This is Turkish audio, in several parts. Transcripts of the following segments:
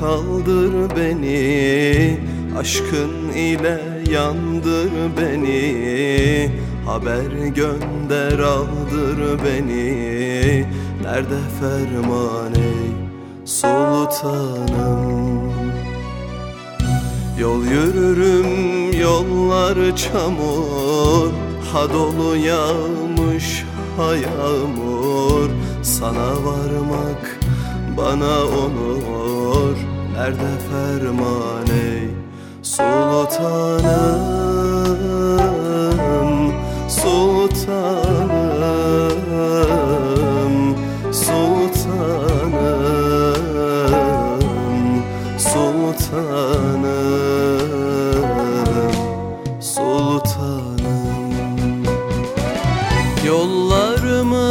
kaldır beni? Aşkın ile yandır beni. Haber gönder aldır beni. Nerede ferman ey sultanım? Yol yürürüm yollar çamur. Ha dolu yağmış ha yağmur. Sana varmak bana onur Nerede ferman ey sultanım Sultanım Sultanım Sultanım Sultanım. Yollarımı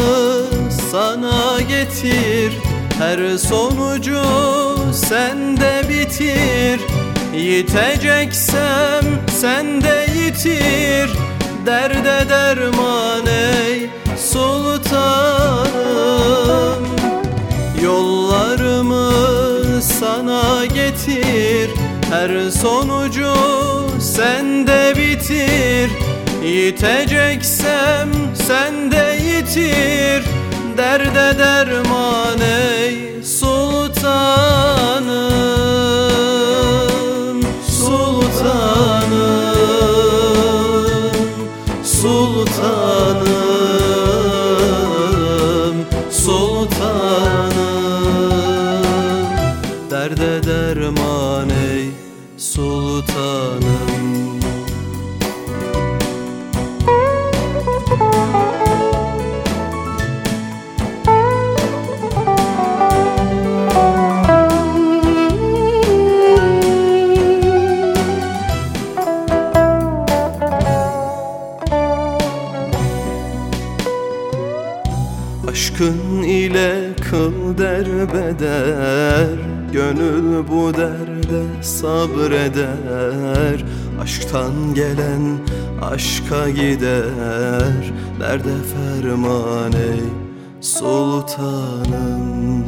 sana getir Her sonucu sende bitir. Yiteceksem sende yitir. Derde derman ey sultanım. Yollarımı sana getir. Her sonucu sende bitir. Yiteceksem sende yitir. Derde derman ey Sultanım. Derde derman ey sultanım Aşkın ile kıl derbeder Gönül bu derde sabreder. Aşktan gelen aşka gider Derde ferman ey sultanım.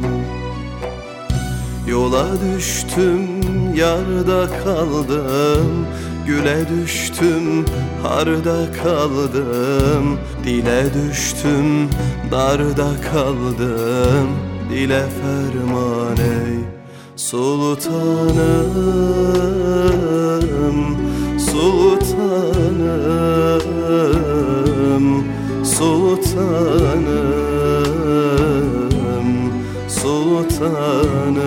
Yola düştüm yarda kaldım Güle düştüm harda kaldım. Dile düştüm darda kaldım. Dile ferman ey sultanım Sultanım Sultanım Sultanım